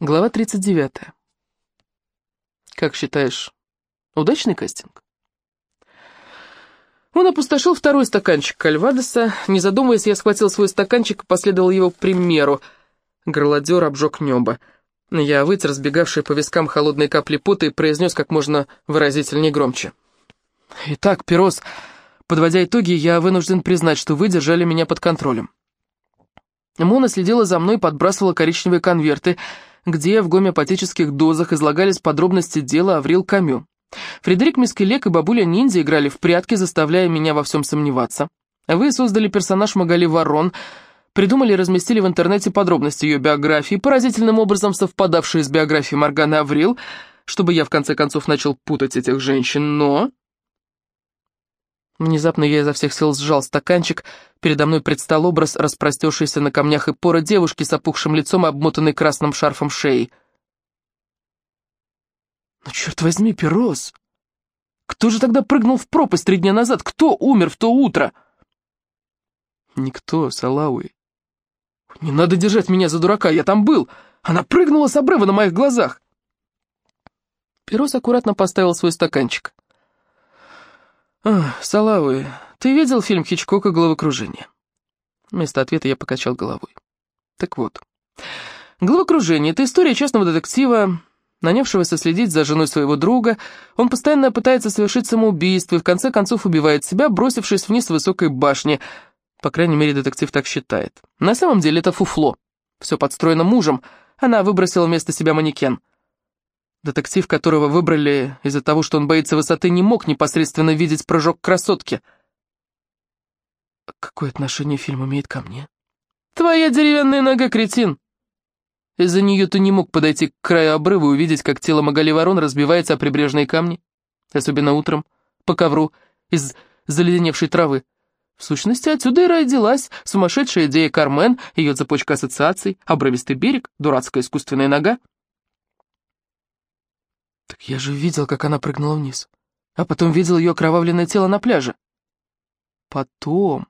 Глава 39. Как считаешь, удачный кастинг? Он опустошил второй стаканчик кальвадоса. Не задумываясь, я схватил свой стаканчик и последовал его примеру. Горлодер обжег небо. Я вытер сбегавшие по вискам холодные капли пота и произнес как можно выразительнее громче. «Итак, Перос, подводя итоги, я вынужден признать, что вы держали меня под контролем. Мона следила за мной и подбрасывала коричневые конверты — где в гомеопатических дозах излагались подробности дела Аврил Камю. Фредерик Мискелек и бабуля Ниндзя играли в прятки, заставляя меня во всем сомневаться. Вы создали персонаж Магали Ворон, придумали и разместили в интернете подробности ее биографии, поразительным образом совпадавшие с биографией Морганы Аврил, чтобы я в конце концов начал путать этих женщин, но... Внезапно я изо всех сил сжал стаканчик, передо мной предстал образ, распростершийся на камнях и пора девушки с опухшим лицом обмотанной красным шарфом шеи. «Ну, черт возьми, Перос! Кто же тогда прыгнул в пропасть три дня назад? Кто умер в то утро?» «Никто, Салауи. Не надо держать меня за дурака, я там был! Она прыгнула с обрыва на моих глазах!» Перос аккуратно поставил свой стаканчик. «Салавы, ты видел фильм Хичкока «Головокружение»?» Вместо ответа я покачал головой. Так вот, «Головокружение» — это история частного детектива, нанявшегося следить за женой своего друга. Он постоянно пытается совершить самоубийство и в конце концов убивает себя, бросившись вниз с высокой башни. По крайней мере, детектив так считает. На самом деле это фуфло. Все подстроено мужем. Она выбросила вместо себя манекен. Детектив, которого выбрали из-за того, что он боится высоты, не мог непосредственно видеть прыжок красотки. Какое отношение фильм имеет ко мне? Твоя деревянная нога, кретин! Из-за нее ты не мог подойти к краю обрыва и увидеть, как тело Магали Ворон разбивается о прибрежные камни, особенно утром, по ковру, из заледеневшей травы. В сущности, отсюда и родилась сумасшедшая идея Кармен, ее цепочка ассоциаций, обрывистый берег, дурацкая искусственная нога. Я же видел, как она прыгнула вниз. А потом видел ее окровавленное тело на пляже. Потом...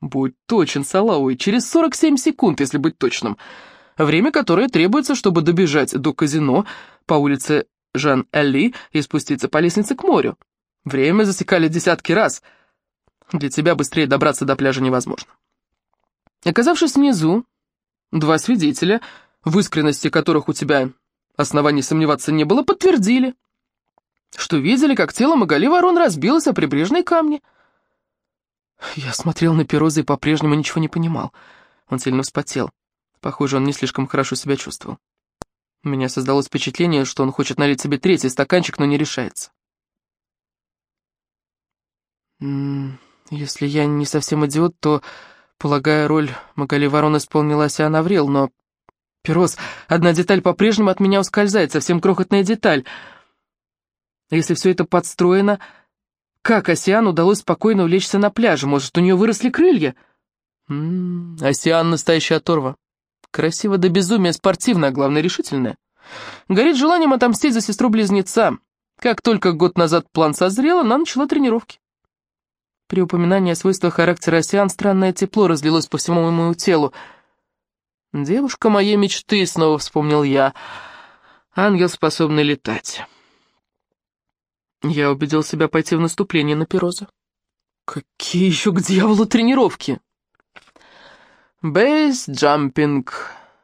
Будь точен, Салауи, через 47 секунд, если быть точным. Время, которое требуется, чтобы добежать до казино по улице Жан-Элли и спуститься по лестнице к морю. Время засекали десятки раз. Для тебя быстрее добраться до пляжа невозможно. Оказавшись внизу, два свидетеля, в искренности которых у тебя оснований сомневаться не было, подтвердили, что видели, как тело Магали Ворон разбилось о прибрежные камни. Я смотрел на Пероза и по-прежнему ничего не понимал. Он сильно вспотел. Похоже, он не слишком хорошо себя чувствовал. У меня создалось впечатление, что он хочет налить себе третий стаканчик, но не решается. Если я не совсем идиот, то, полагая, роль Магали Ворон исполнила Асиан Аврил, но Перос, одна деталь по-прежнему от меня ускользает, совсем крохотная деталь. Если все это подстроено, как Осиан удалось спокойно улечься на пляже? Может, у нее выросли крылья? М -м, Осиан настоящая оторва. Красиво до безумия, спортивная, а главное, решительная. Горит желанием отомстить за сестру-близнеца. Как только год назад план созрел, она начала тренировки. При упоминании о свойствах характера Осиан странное тепло разлилось по всему моему телу. «Девушка моей мечты», — снова вспомнил я. «Ангел, способный летать». Я убедил себя пойти в наступление на Пироза. «Какие еще к дьяволу тренировки?» Бейс-джампинг.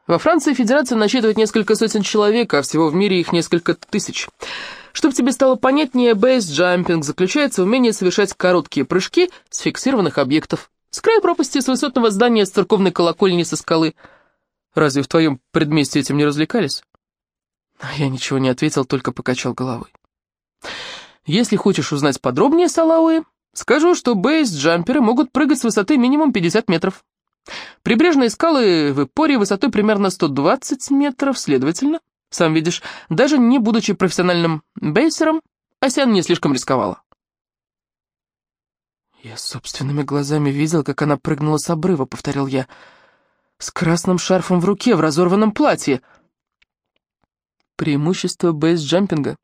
Во Франции Федерация насчитывает несколько сотен человек, а всего в мире их несколько тысяч. Чтобы тебе стало понятнее, бейс-джампинг заключается в умении совершать короткие прыжки с фиксированных объектов. С края пропасти, с высотного здания, с церковной колокольни, со скалы – Разве в твоем предместье этим не развлекались?» Я ничего не ответил, только покачал головой. «Если хочешь узнать подробнее, Салауи, скажу, что бейс-джамперы могут прыгать с высоты минимум 50 метров. Прибрежные скалы в Ипоре высотой примерно 120 метров, следовательно, сам видишь, даже не будучи профессиональным бейсером, Асян не слишком рисковала. «Я собственными глазами видел, как она прыгнула с обрыва», — повторил я, — с красным шарфом в руке, в разорванном платье. Преимущество бейсджампинга.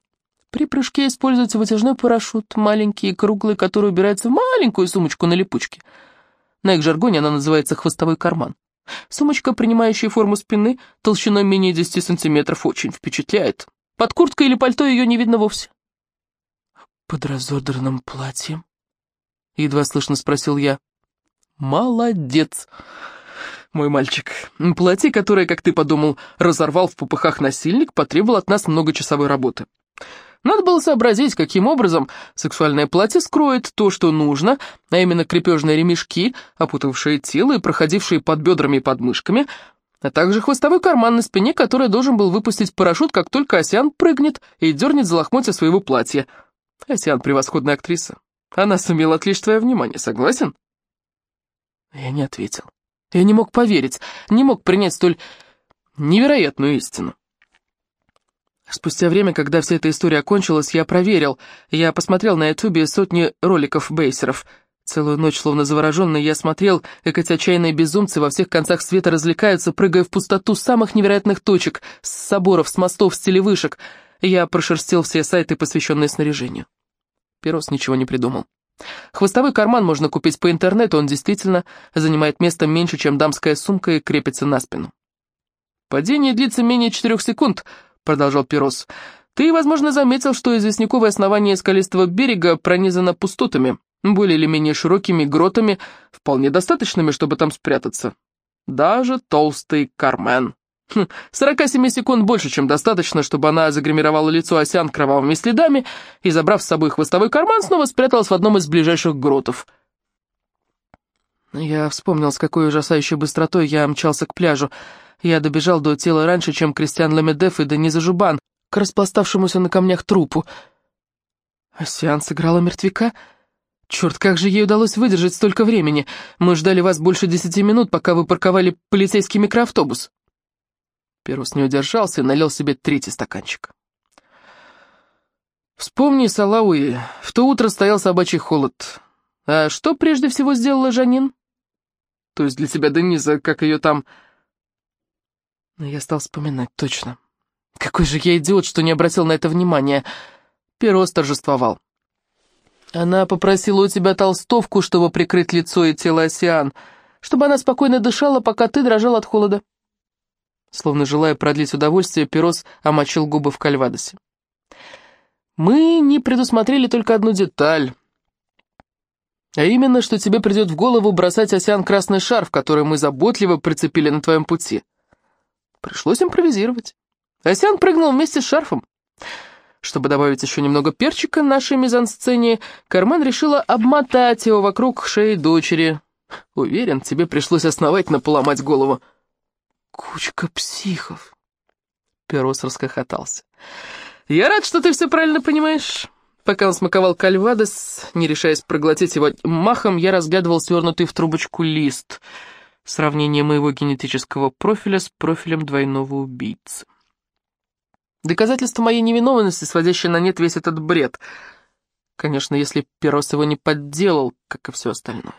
При прыжке используется вытяжной парашют, маленький и круглый, который убирается в маленькую сумочку на липучке. На их жаргоне она называется «хвостовой карман». Сумочка, принимающая форму спины, толщиной менее 10 сантиметров, очень впечатляет. Под курткой или пальто ее не видно вовсе. «Под разодранным платьем?» — едва слышно спросил я. «Молодец, мой мальчик. Платье, которое, как ты подумал, разорвал в попыхах насильник, потребовало от нас многочасовой работы. Надо было сообразить, каким образом сексуальное платье скроет то, что нужно, а именно крепежные ремешки, опутавшие тело и проходившие под бедрами и подмышками, а также хвостовой карман на спине, который должен был выпустить парашют, как только Осян прыгнет и дернет за лохмотья своего платья. Осян — превосходная актриса. Она сумела отвлечь твое внимание, согласен? Я не ответил. Я не мог поверить, не мог принять столь невероятную истину. Спустя время, когда вся эта история окончилась, я проверил. Я посмотрел на ютубе сотни роликов бейсеров. Целую ночь, словно завороженный, я смотрел, как эти отчаянные безумцы во всех концах света развлекаются, прыгая в пустоту самых невероятных точек, с соборов, с мостов, с телевышек. Я прошерстил все сайты, посвященные снаряжению. Перос ничего не придумал. Хвостовой карман можно купить по интернету, он действительно занимает место меньше, чем дамская сумка и крепится на спину. Падение длится менее четырех секунд —— продолжал Перос. «Ты, возможно, заметил, что известняковое основание скалистого берега пронизано пустотами, более или менее широкими гротами, вполне достаточными, чтобы там спрятаться. Даже толстый Кармен. Хм, 47 секунд больше, чем достаточно, чтобы она загримировала лицо Осян кровавыми следами и, забрав с собой хвостовой карман, снова спряталась в одном из ближайших гротов». Я вспомнил, с какой ужасающей быстротой я мчался к пляжу. Я добежал до тела раньше, чем Кристиан Ламедеф и Дениза Жубан, к распластавшемуся на камнях трупу. А сеанс играла мертвяка? Черт, как же ей удалось выдержать столько времени? Мы ждали вас больше десяти минут, пока вы парковали полицейский микроавтобус. Перус не удержался и налил себе третий стаканчик. Вспомни, Салауи, в то утро стоял собачий холод. А что прежде всего сделала Жанин? То есть для тебя Дениза, как ее там... Но я стал вспоминать точно. Какой же я идиот, что не обратил на это внимания. Перо торжествовал. Она попросила у тебя толстовку, чтобы прикрыть лицо и тело Осиан, чтобы она спокойно дышала, пока ты дрожал от холода. Словно желая продлить удовольствие, Перос омочил губы в кальвадосе. Мы не предусмотрели только одну деталь. А именно, что тебе придет в голову бросать Осян красный шарф, который мы заботливо прицепили на твоем пути. Пришлось импровизировать. Асян прыгнул вместе с шарфом. Чтобы добавить еще немного перчика нашей мизансцене, Кармен решила обмотать его вокруг шеи дочери. Уверен, тебе пришлось основательно поломать голову. Кучка психов. Перос расхохотался. Я рад, что ты все правильно понимаешь. Пока он смаковал кальвадос, не решаясь проглотить его махом, я разглядывал свернутый в трубочку лист — Сравнение моего генетического профиля с профилем двойного убийцы. Доказательство моей невиновности, сводящее на нет весь этот бред. Конечно, если Перос его не подделал, как и все остальное.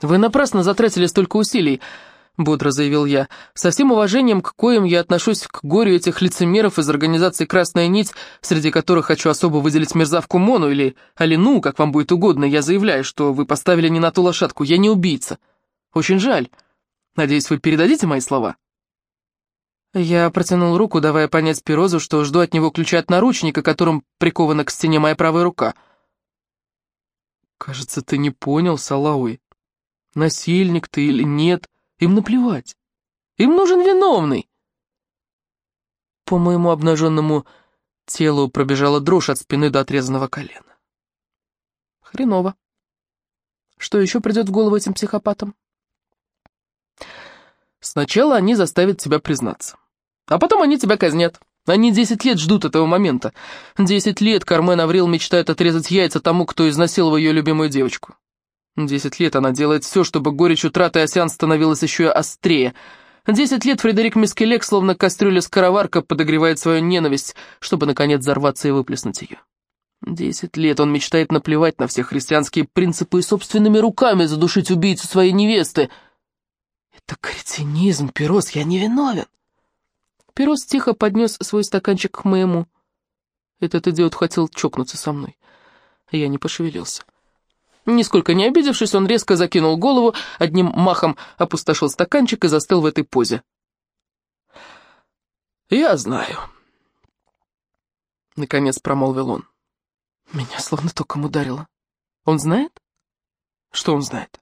«Вы напрасно затратили столько усилий», — бодро заявил я. «Со всем уважением, к коим я отношусь к горю этих лицемеров из организации «Красная нить», среди которых хочу особо выделить мерзавку Мону или Алину, как вам будет угодно, я заявляю, что вы поставили не на ту лошадку, я не убийца». Очень жаль. Надеюсь, вы передадите мои слова?» Я протянул руку, давая понять Пирозу, что жду от него ключа от наручника, которым прикована к стене моя правая рука. «Кажется, ты не понял, Салауи. Насильник ты или нет, им наплевать. Им нужен виновный». По моему обнаженному телу пробежала дрожь от спины до отрезанного колена. Хреново. Что еще придет в голову этим психопатам? Сначала они заставят тебя признаться. А потом они тебя казнят. Они десять лет ждут этого момента. Десять лет Кармен Аврил мечтает отрезать яйца тому, кто изнасиловал ее любимую девочку. Десять лет она делает все, чтобы горечь утраты Осян становилась еще острее. Десять лет Фредерик Мискелек, словно кастрюля-скороварка, подогревает свою ненависть, чтобы, наконец, взорваться и выплеснуть ее. Десять лет он мечтает наплевать на все христианские принципы и собственными руками задушить убийцу своей невесты — «Это кретинизм, Перос, я не виновен!» Перос тихо поднес свой стаканчик к моему. Этот идиот хотел чокнуться со мной. Я не пошевелился. Нисколько не обидевшись, он резко закинул голову, одним махом опустошил стаканчик и застыл в этой позе. «Я знаю», — наконец промолвил он. Меня словно током ударило. Он знает? Что он знает?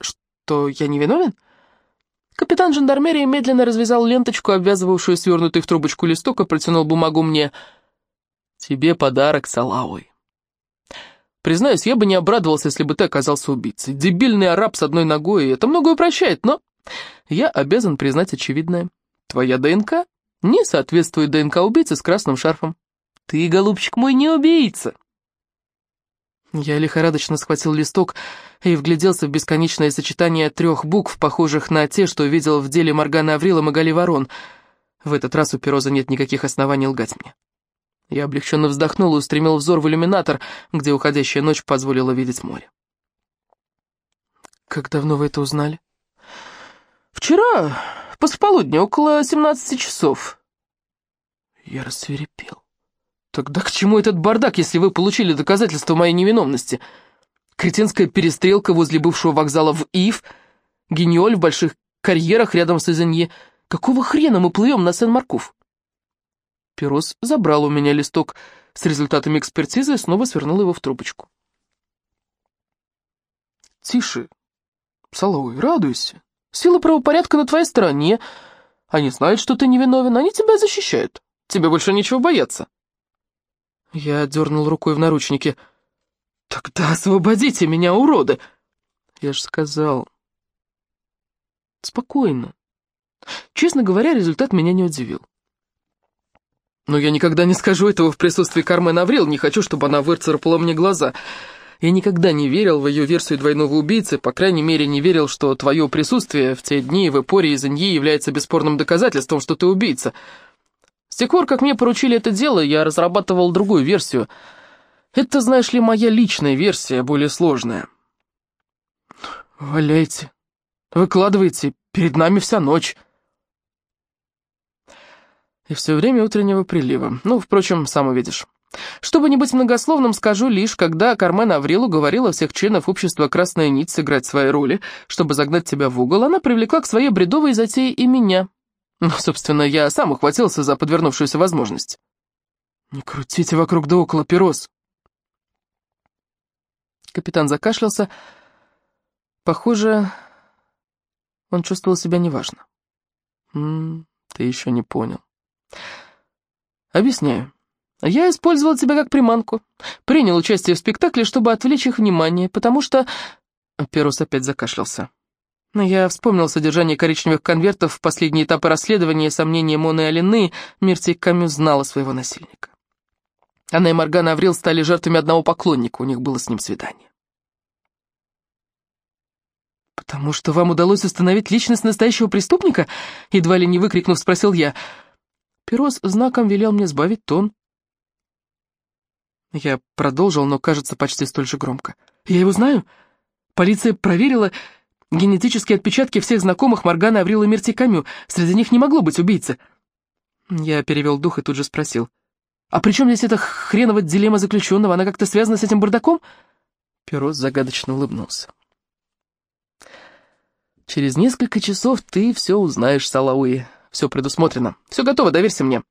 Что я не виновен? Капитан жандармерии медленно развязал ленточку, обвязывавшую свернутый в трубочку листок, и протянул бумагу мне. «Тебе подарок, Салауи». Признаюсь, я бы не обрадовался, если бы ты оказался убийцей. Дебильный араб с одной ногой, это многое прощает, но я обязан признать очевидное. Твоя ДНК не соответствует ДНК убийцы с красным шарфом. Ты, голубчик мой, не убийца. Я лихорадочно схватил листок и вгляделся в бесконечное сочетание трех букв, похожих на те, что видел в деле Моргана Аврила Магали Ворон. В этот раз у Пероза нет никаких оснований лгать мне. Я облегченно вздохнул и устремил взор в иллюминатор, где уходящая ночь позволила видеть море. «Как давно вы это узнали?» «Вчера, после полудня, около 17 часов». Я рассверепел. «Тогда к чему этот бардак, если вы получили доказательства моей невиновности? Кретинская перестрелка возле бывшего вокзала в Ив, гениоль в больших карьерах рядом с Изенье. Какого хрена мы плывем на Сен-Марков?» Перос забрал у меня листок с результатами экспертизы и снова свернул его в трубочку. «Тише, Салауи, радуйся. Сила правопорядка на твоей стороне. Они знают, что ты невиновен, они тебя защищают. Тебе больше нечего бояться». Я дернул рукой в наручники. «Тогда освободите меня, уроды!» Я же сказал... Спокойно. Честно говоря, результат меня не удивил. Но я никогда не скажу этого в присутствии Кармен Аврил, не хочу, чтобы она выцарапала мне глаза. Я никогда не верил в ее версию двойного убийцы, по крайней мере, не верил, что твое присутствие в те дни в Эпоре из Иньи является бесспорным доказательством, что ты убийца. С тех пор, как мне поручили это дело, я разрабатывал другую версию. Это, знаешь ли, моя личная версия, более сложная. Валяйте, выкладывайте, перед нами вся ночь. И все время утреннего прилива. Ну, впрочем, сам увидишь. Чтобы не быть многословным, скажу лишь, когда Кармен Аврилу говорила всех членов общества «Красная нить» сыграть свои роли, чтобы загнать тебя в угол, она привлекла к своей бредовой затее и меня. Ну, собственно, я сам ухватился за подвернувшуюся возможность. «Не крутите вокруг да около, Перос!» Капитан закашлялся. Похоже, он чувствовал себя неважно. «М -м, «Ты еще не понял». «Объясняю. Я использовал тебя как приманку. Принял участие в спектакле, чтобы отвлечь их внимание, потому что...» Перус опять закашлялся. Я вспомнил содержание коричневых конвертов в последние этапы расследования и сомнения Моны Алины. Миртик Камю знала своего насильника. Она и Моргана Аврил стали жертвами одного поклонника, у них было с ним свидание. «Потому что вам удалось установить личность настоящего преступника?» Едва ли не выкрикнув, спросил я. Перос знаком велел мне сбавить тон. Я продолжил, но, кажется, почти столь же громко. «Я его знаю. Полиция проверила генетические отпечатки всех знакомых Моргана, Аврила, Мерти Камю. Среди них не могло быть убийцы». Я перевел дух и тут же спросил. «А при чем здесь эта хренова дилемма заключенного? Она как-то связана с этим бардаком?» Перос загадочно улыбнулся. «Через несколько часов ты все узнаешь, Салауи. Все предусмотрено. Все готово, доверься мне.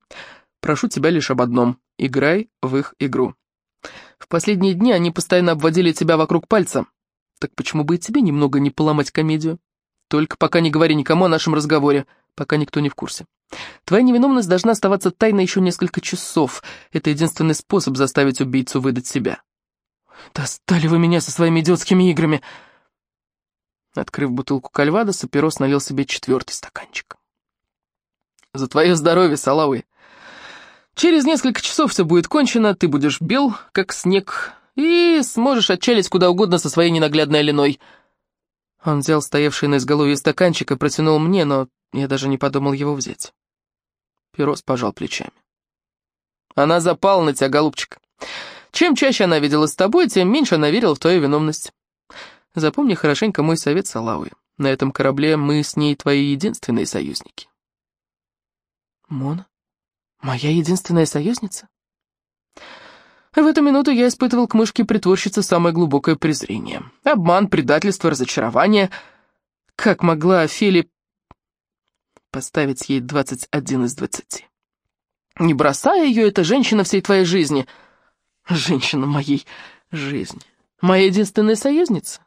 Прошу тебя лишь об одном. Играй в их игру. В последние дни они постоянно обводили тебя вокруг пальца. Так почему бы и тебе немного не поломать комедию? Только пока не говори никому о нашем разговоре, пока никто не в курсе. Твоя невиновность должна оставаться тайной еще несколько часов. Это единственный способ заставить убийцу выдать себя. Достали вы меня со своими идиотскими играми. Открыв бутылку кальвадоса, Перос налил себе четвертый стаканчик. За твое здоровье, Салавы. Через несколько часов все будет кончено, ты будешь бел, как снег, и сможешь отчалить куда угодно со своей ненаглядной Алиной. Он взял стоявший на изголовье стаканчик и протянул мне, но я даже не подумал его взять. Перос пожал плечами. Она запала на тебя, голубчик. Чем чаще она видела с тобой, тем меньше она верила в твою виновность. Запомни хорошенько мой совет, Салауи. На этом корабле мы с ней твои единственные союзники. Мона? Моя единственная союзница? В эту минуту я испытывал к мышке притворщице самое глубокое презрение. Обман, предательство, разочарование. Как могла Офелия поставить ей 21 из 20? Не бросая ее, эта женщина всей твоей жизни. Женщина моей жизни. Моя единственная союзница?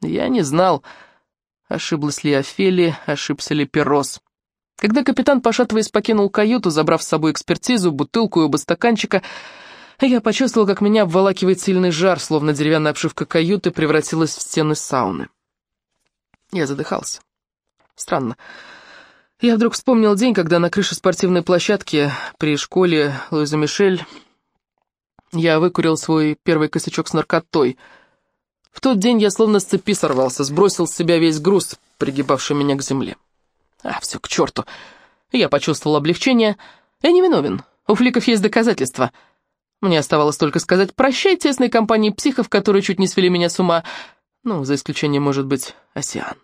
Я не знал, ошиблась ли Офелия, ошибся ли Перрос. Когда капитан, пошатываясь, покинул каюту, забрав с собой экспертизу, бутылку и оба стаканчика, я почувствовал, как меня обволакивает сильный жар, словно деревянная обшивка каюты превратилась в стены сауны. Я задыхался. Странно. Я вдруг вспомнил день, когда на крыше спортивной площадки при школе Луиза Мишель я выкурил свой первый косячок с наркотой. В тот день я словно с цепи сорвался, сбросил с себя весь груз, пригибавший меня к земле. А, все к черту. Я почувствовал облегчение. Я не виновен. У фликов есть доказательства — мне оставалось только сказать «прощай» тесной компании психов, которые чуть не свели меня с ума, ну, за исключением, может быть, Осиан.